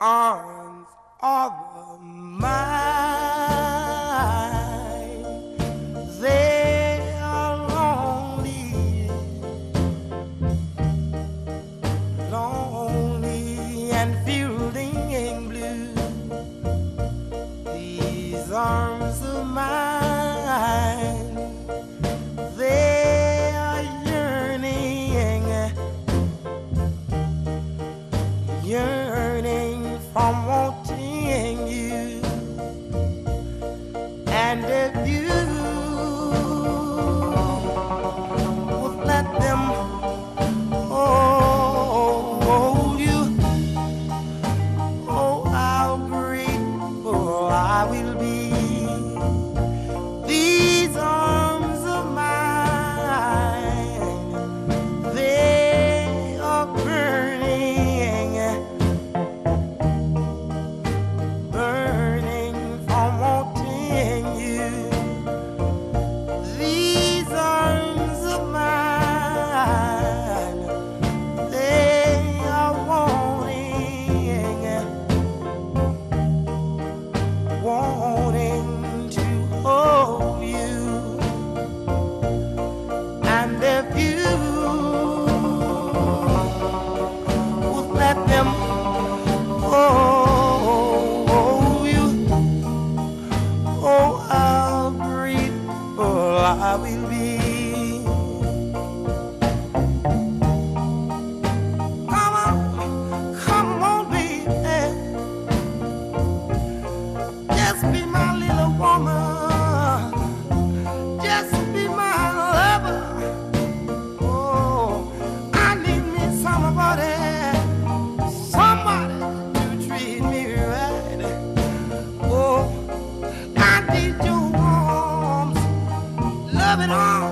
arms of mine. Loving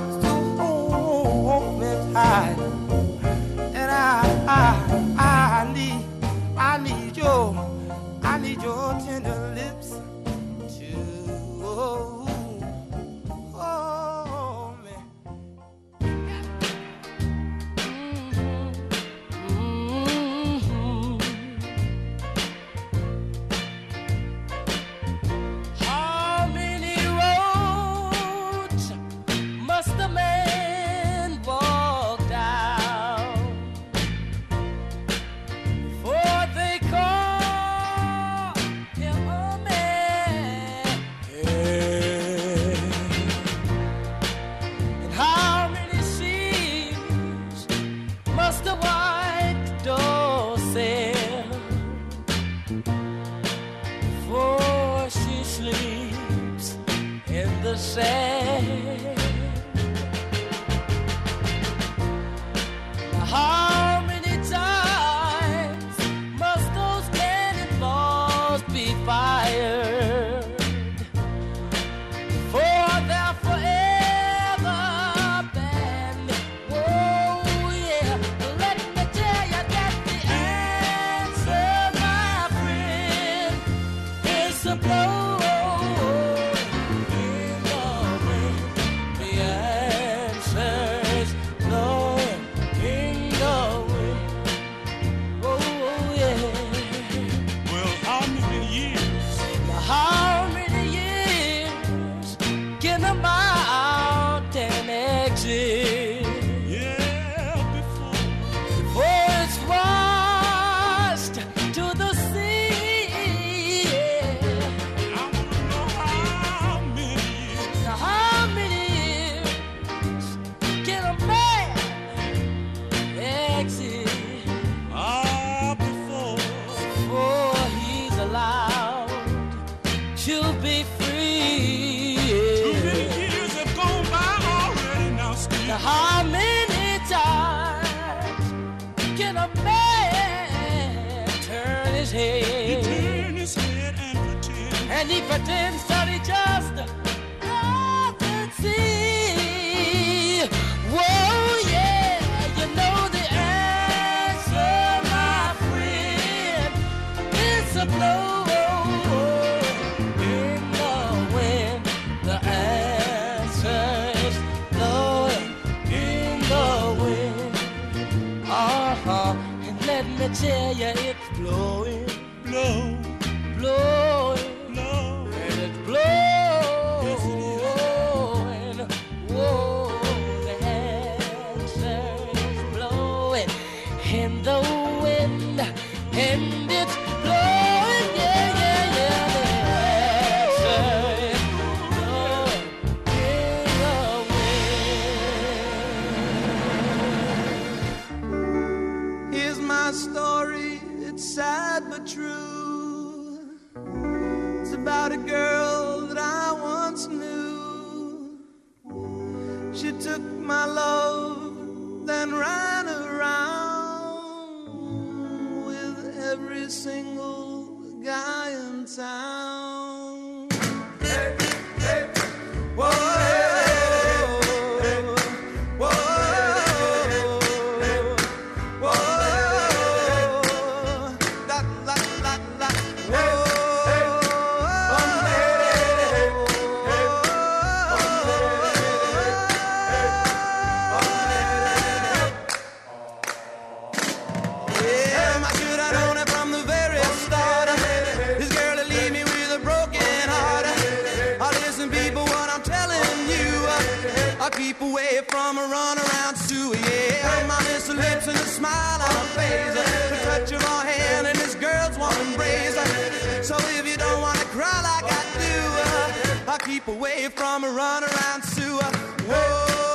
my story. It's sad but true. It's about a girl that I once knew. She took my love, then ran around with every single guy in town. run around Sue, yeah. My miss lips and a smile on her face. The touch of her hand and this girl's one embrace. So if you don't want to cry like I do, uh, I'll keep away from a run around Sue. Whoa.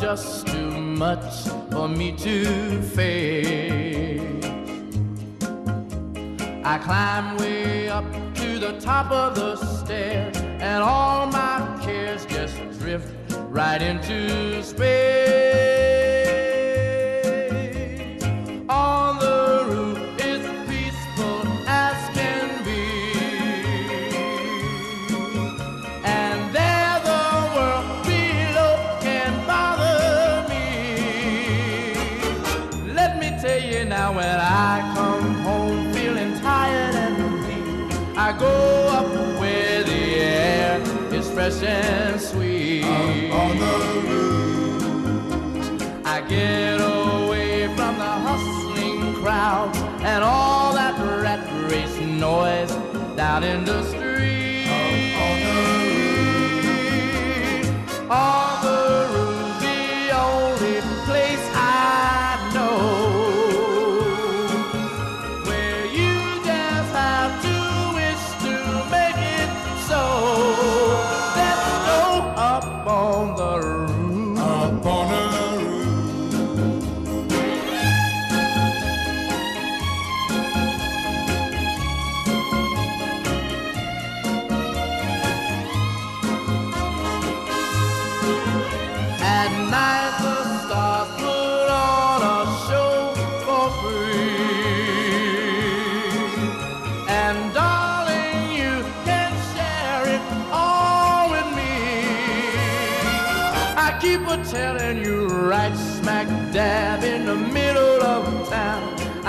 Just too much for me to face. I climb way up to the top of the stairs, and all my cares just drift right into space. Down in the dab in the middle of town.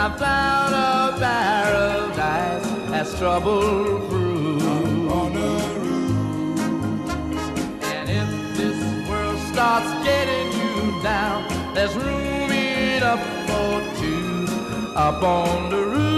I found a paradise that's trouble proof. And if this world starts getting you down, there's room enough for two up on the roof.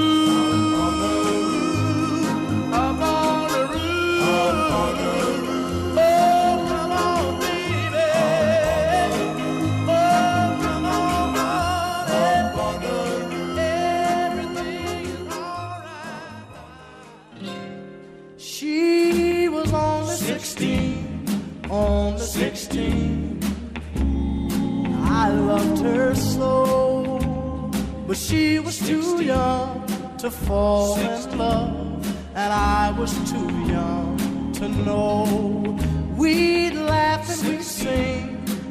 She was too young to fall in love, and I was too young to know. We'd laugh and we'd sing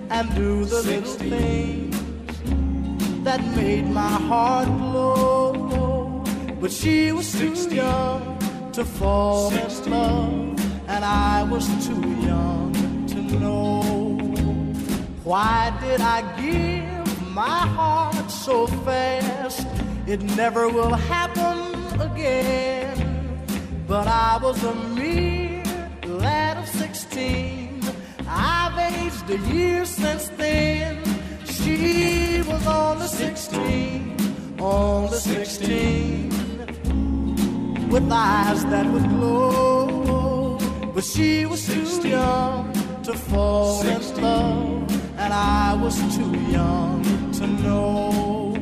and do the little things that made my heart glow. But she was too young to fall in love, and I was too young to know. Why did I give my heart so fast? It never will happen again. But I was a mere lad of 16. I've aged a year since then. She was only 16, only 16 with eyes that would glow. But she was too young to fall in love, and I was too young to know.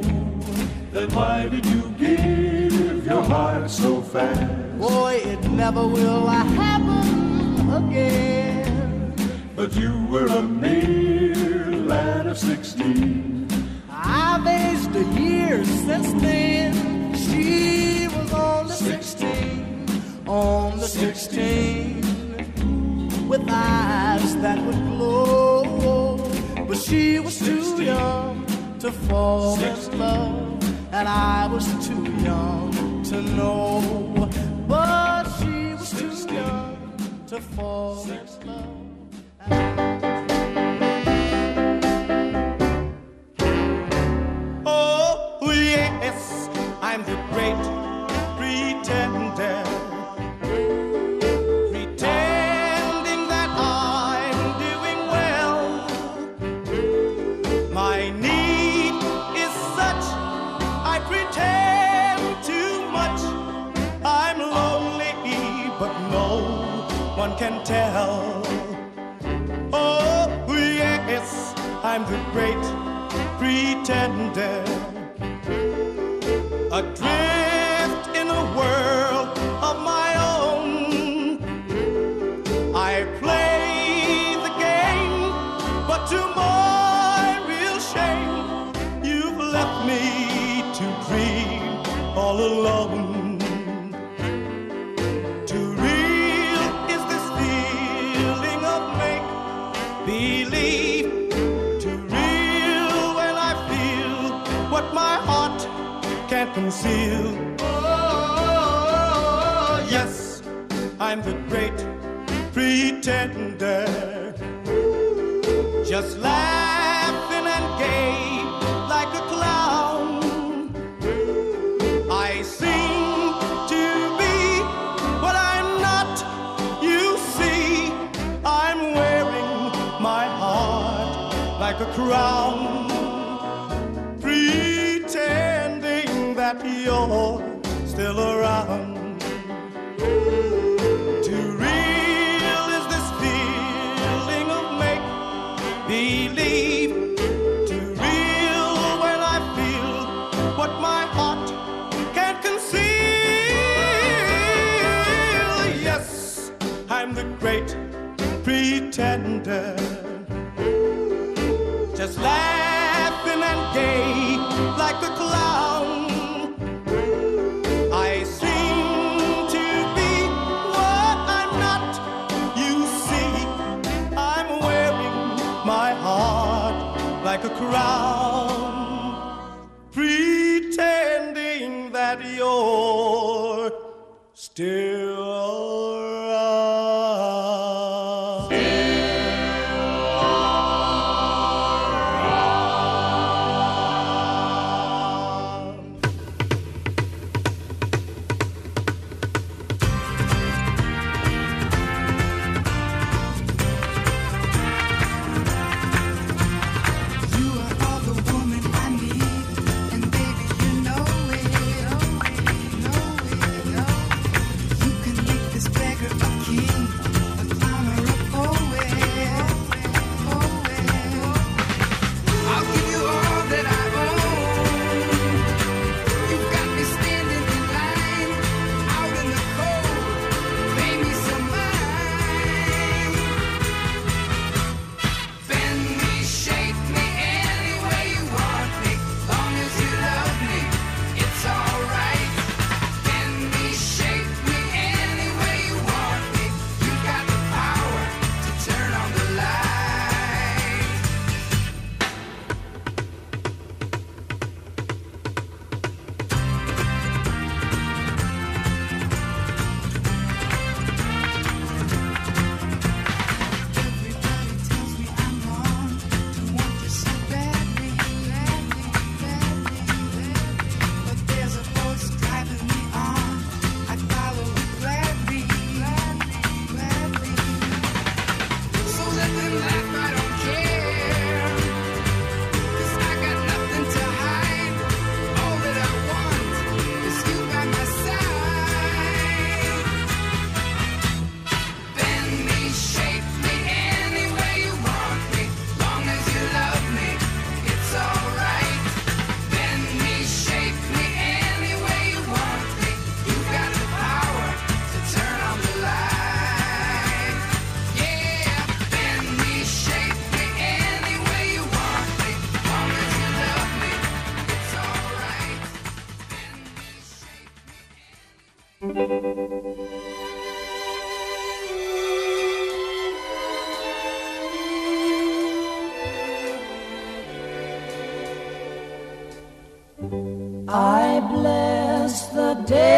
Then why did you give your heart so fast? Boy, it never will happen again. But you were a mere lad of sixteen. I've aged a year since then. She was only 16, only 16, with eyes that would glow. But she was too young to fall in love, and I was too young to know. But she was too young to fall in love. Can tell. Oh, yes, I'm the great pretender. Adrift conceal. Oh, oh, yes, I'm the great pretender. Just laughing and gay like a clown. I seem to be what I'm not. You see, I'm wearing my heart like a crown. still around. Too real is this feeling of make believe. Too real when I feel what my heart can't conceal. Yes, I'm the great pretender. Just laughing and gay like a cloud. day.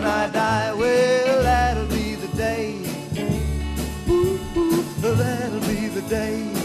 when I die, well, that'll be the day. Ooh, ooh, that'll be the day.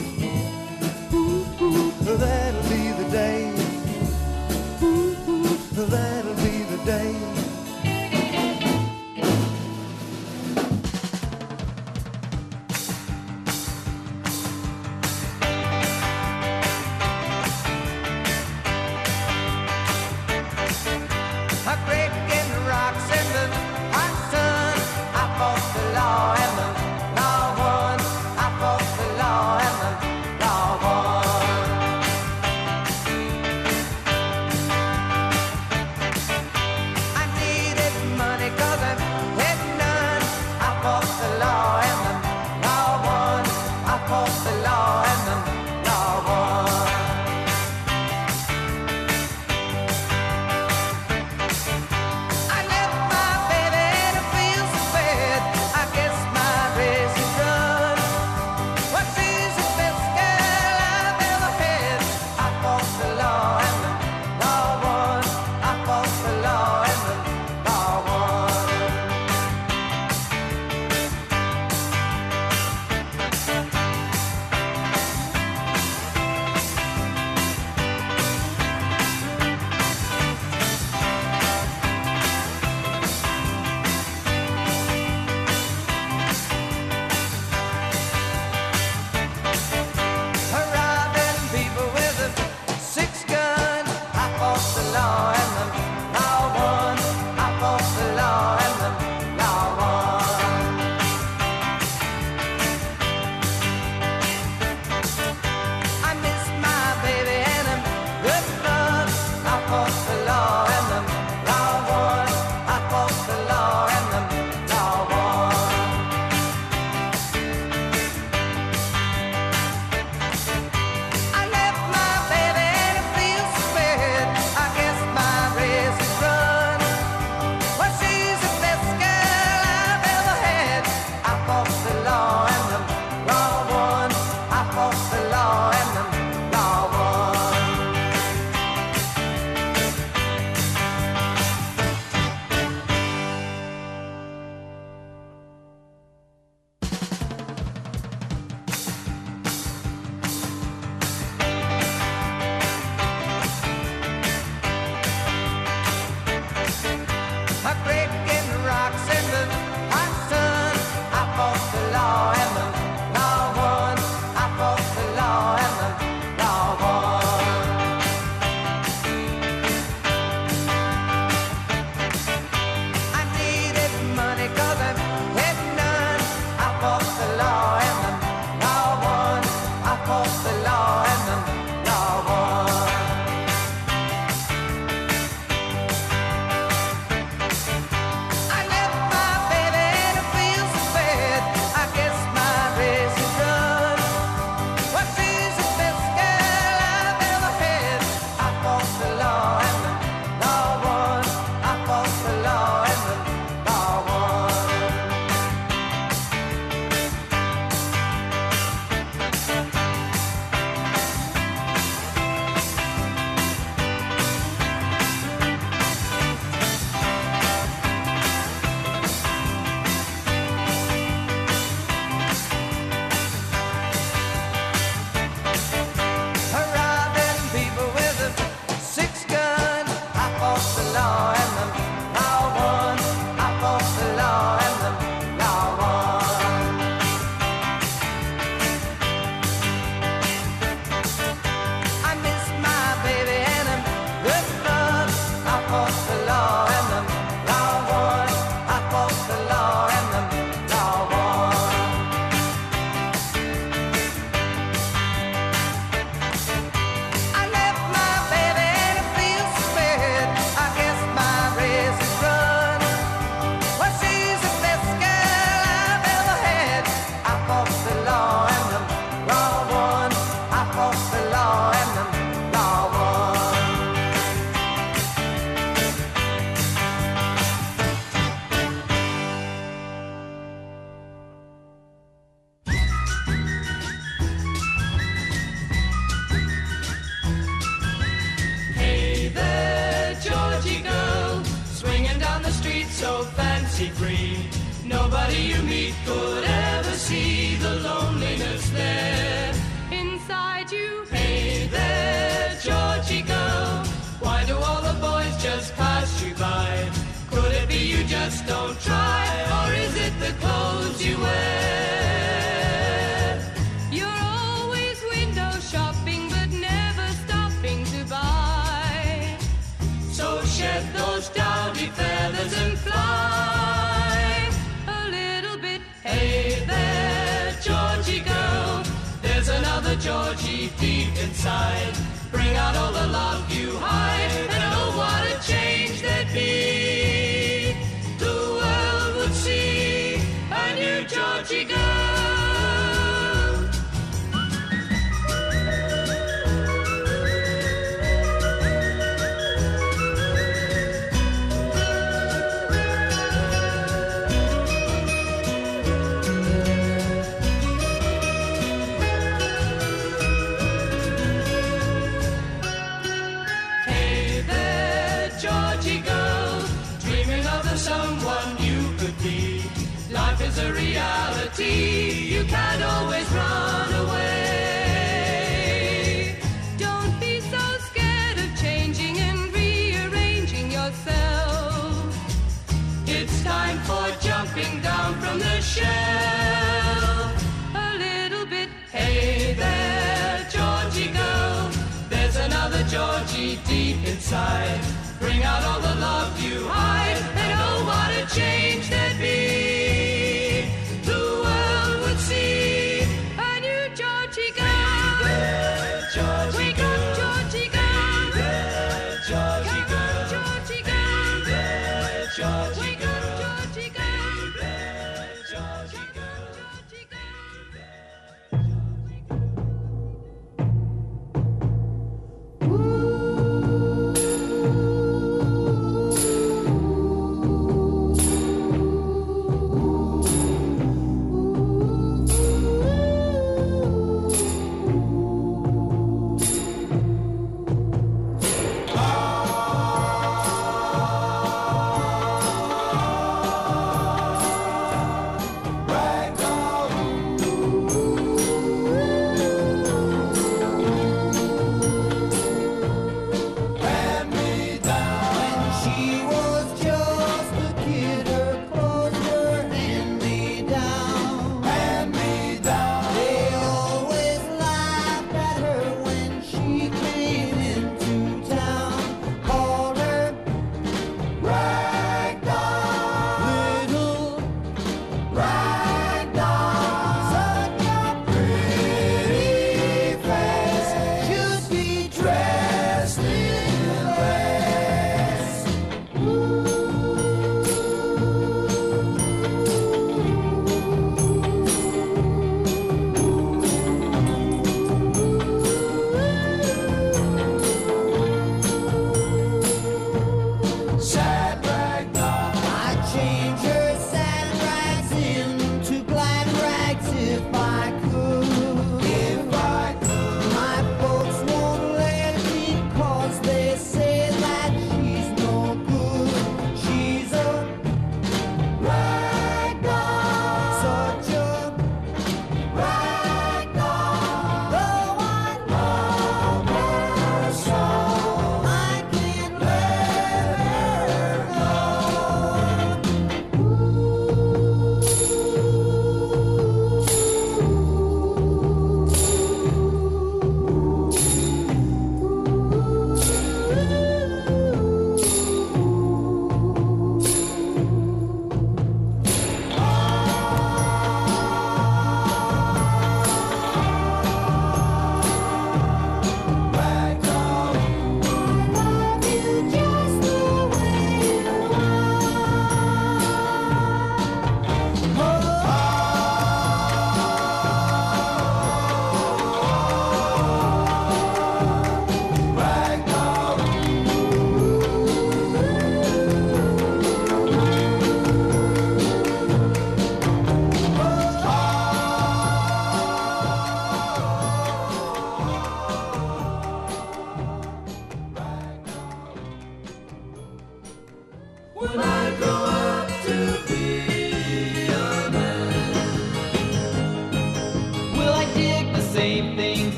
fancy free. Nobody you meet could ever see the loneliness there inside you. Hey there, Georgy girl, why do all the boys just pass you by? Could it be you just don't try, or is it the clothes? Georgy deep inside. Bring out all the love you hide, and oh, what a change that'd be. The world would see a new Georgy girl. Hey there, Georgy girl, there's another Georgy deep inside. Bring out all the love.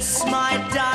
It's my darling.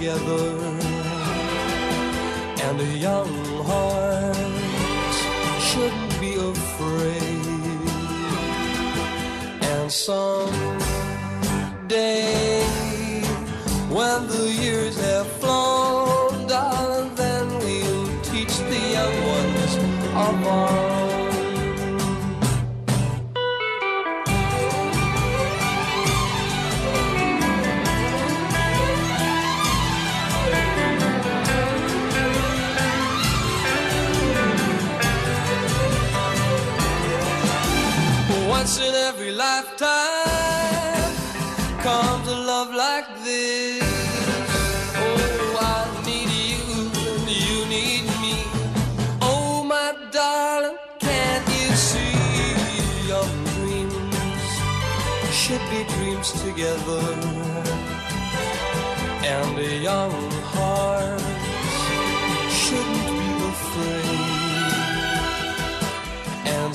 together. And a young heart shouldn't be afraid. And someday when the years have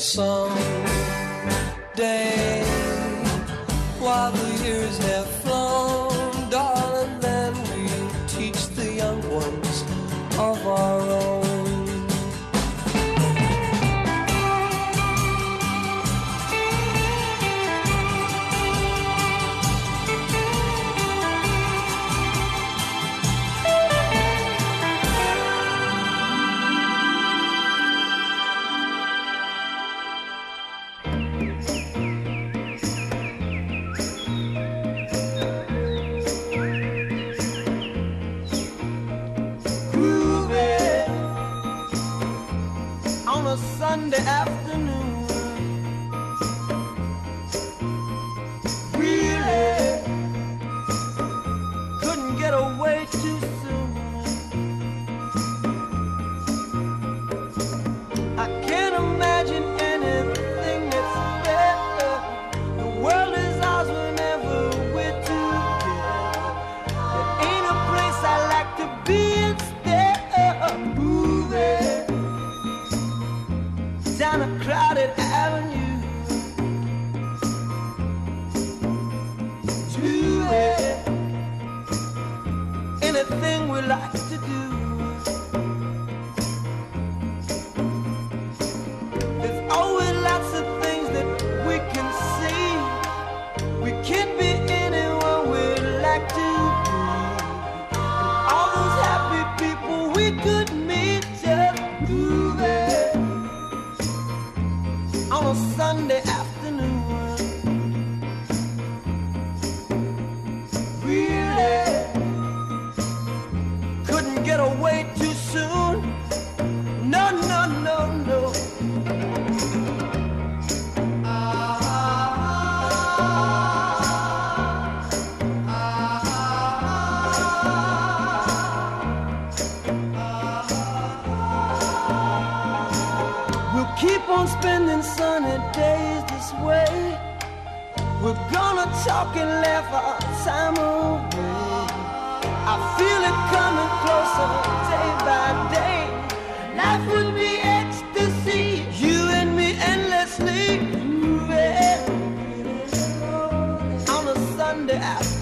song.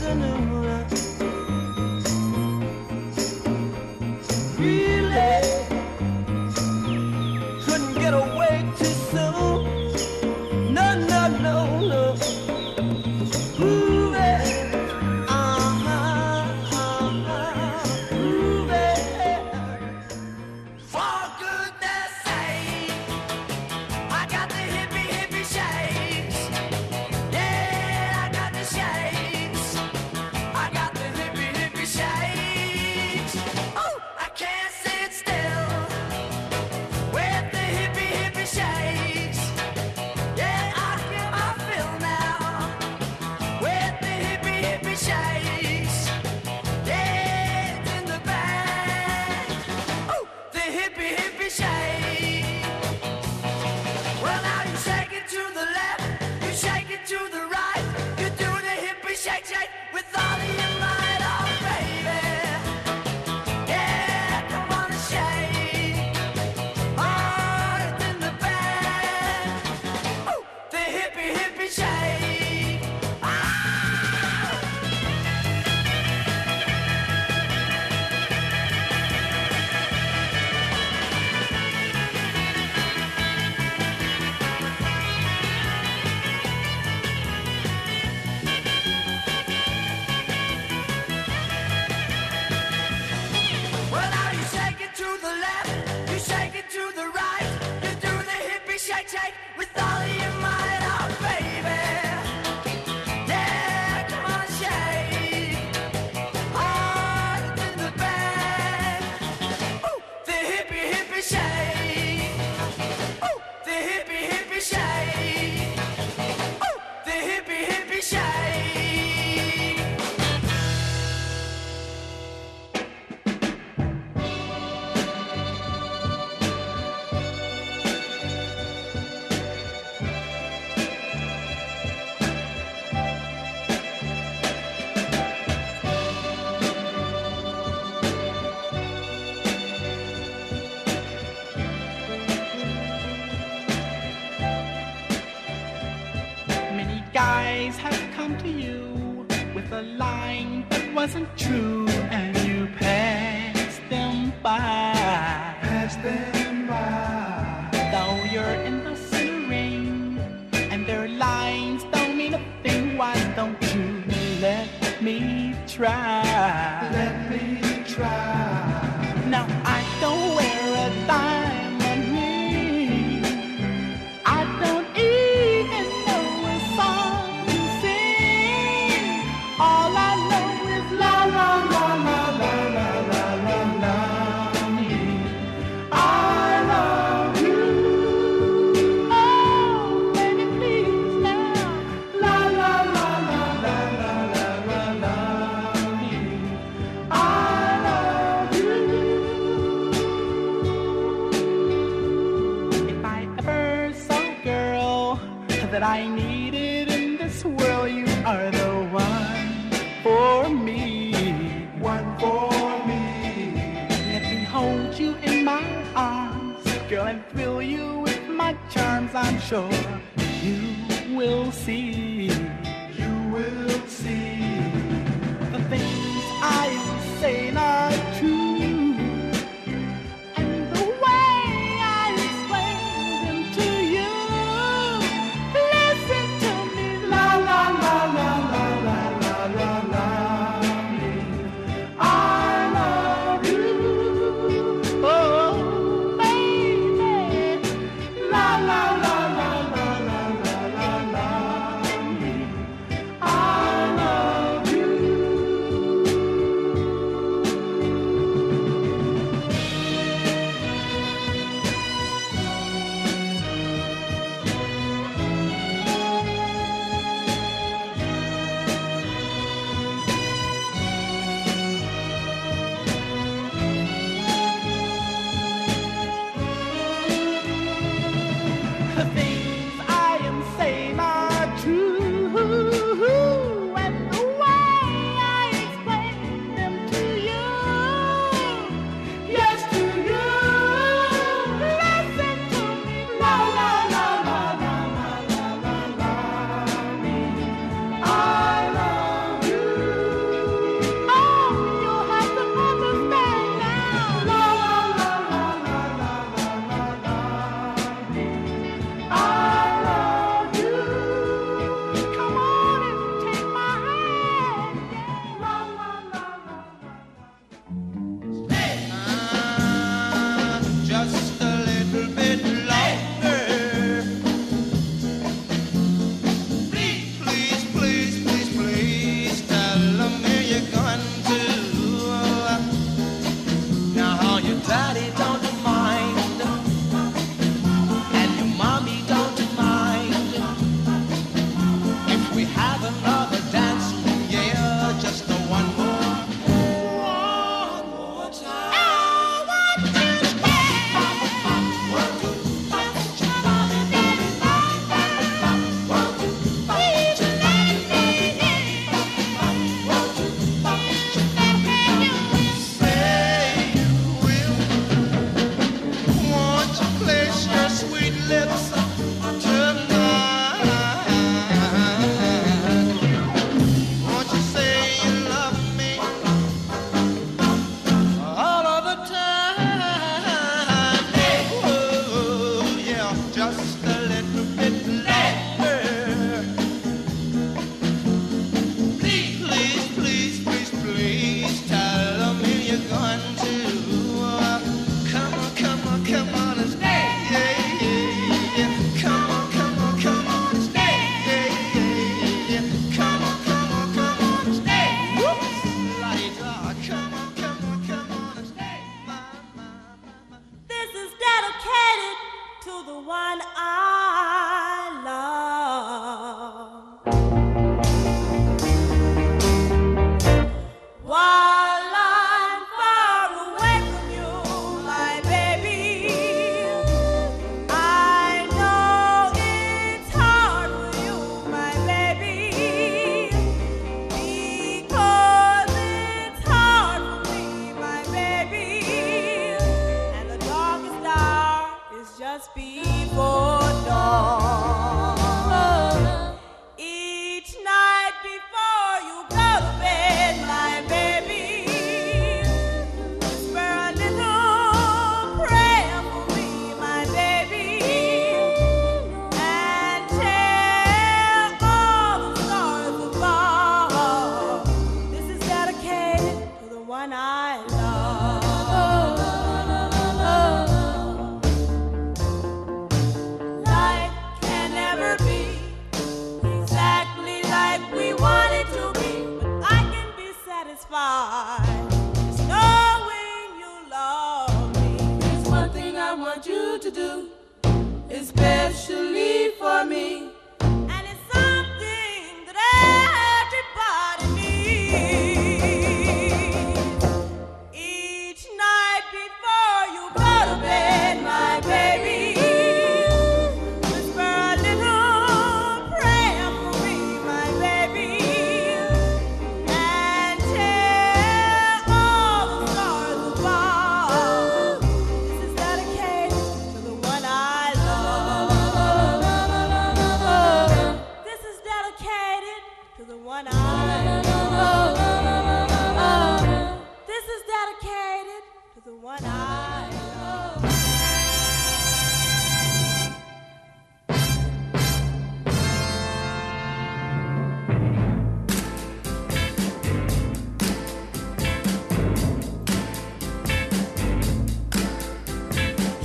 cinema my charms, I'm sure you will see. You will see the things I say.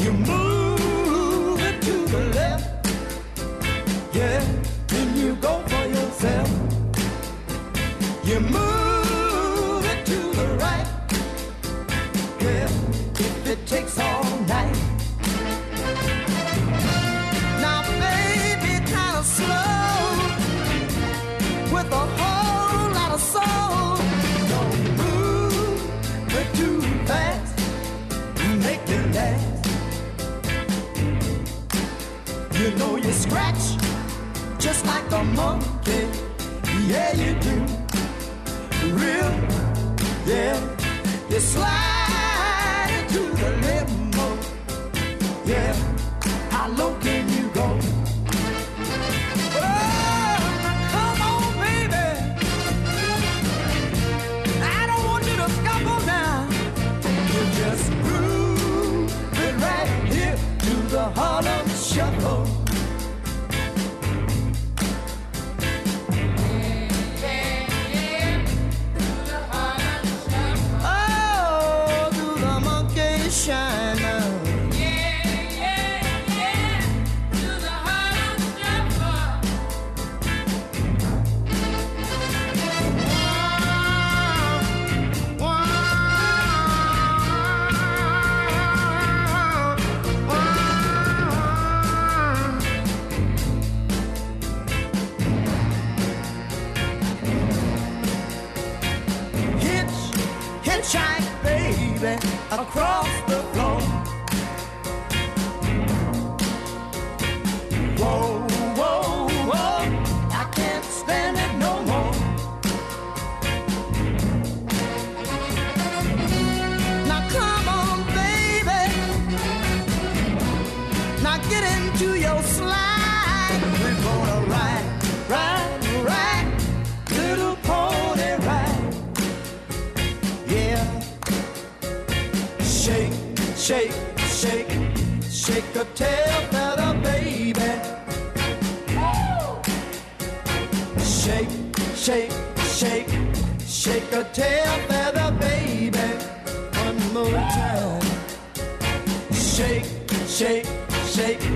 you move. A tail feather, baby. Shake, shake, shake, shake a tail feather, baby. One more time. Shake, shake, shake,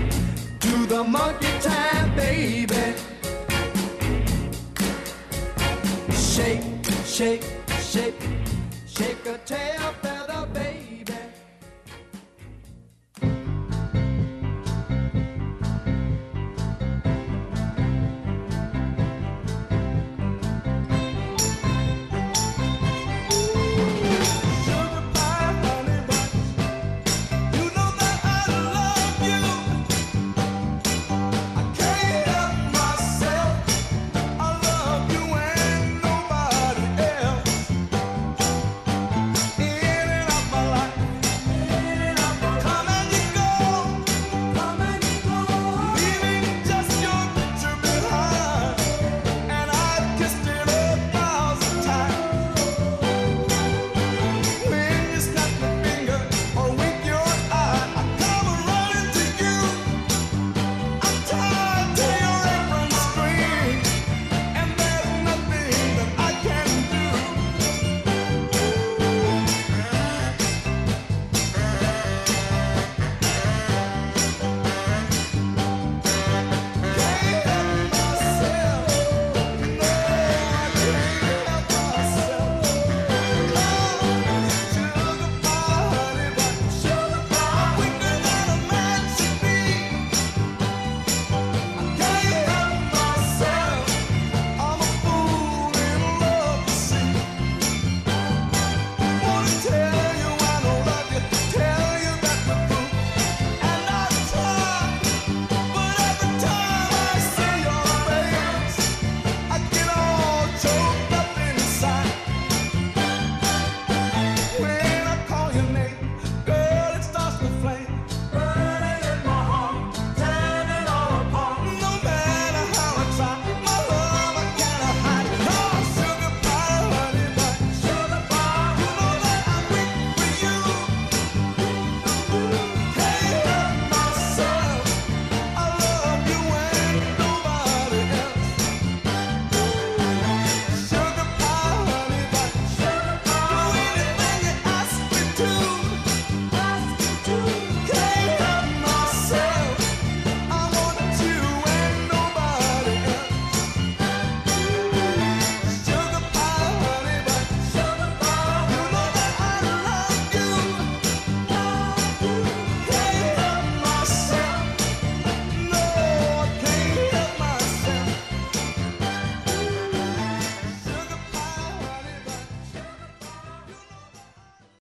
do the monkey time, baby. Shake, shake, shake, shake a tail.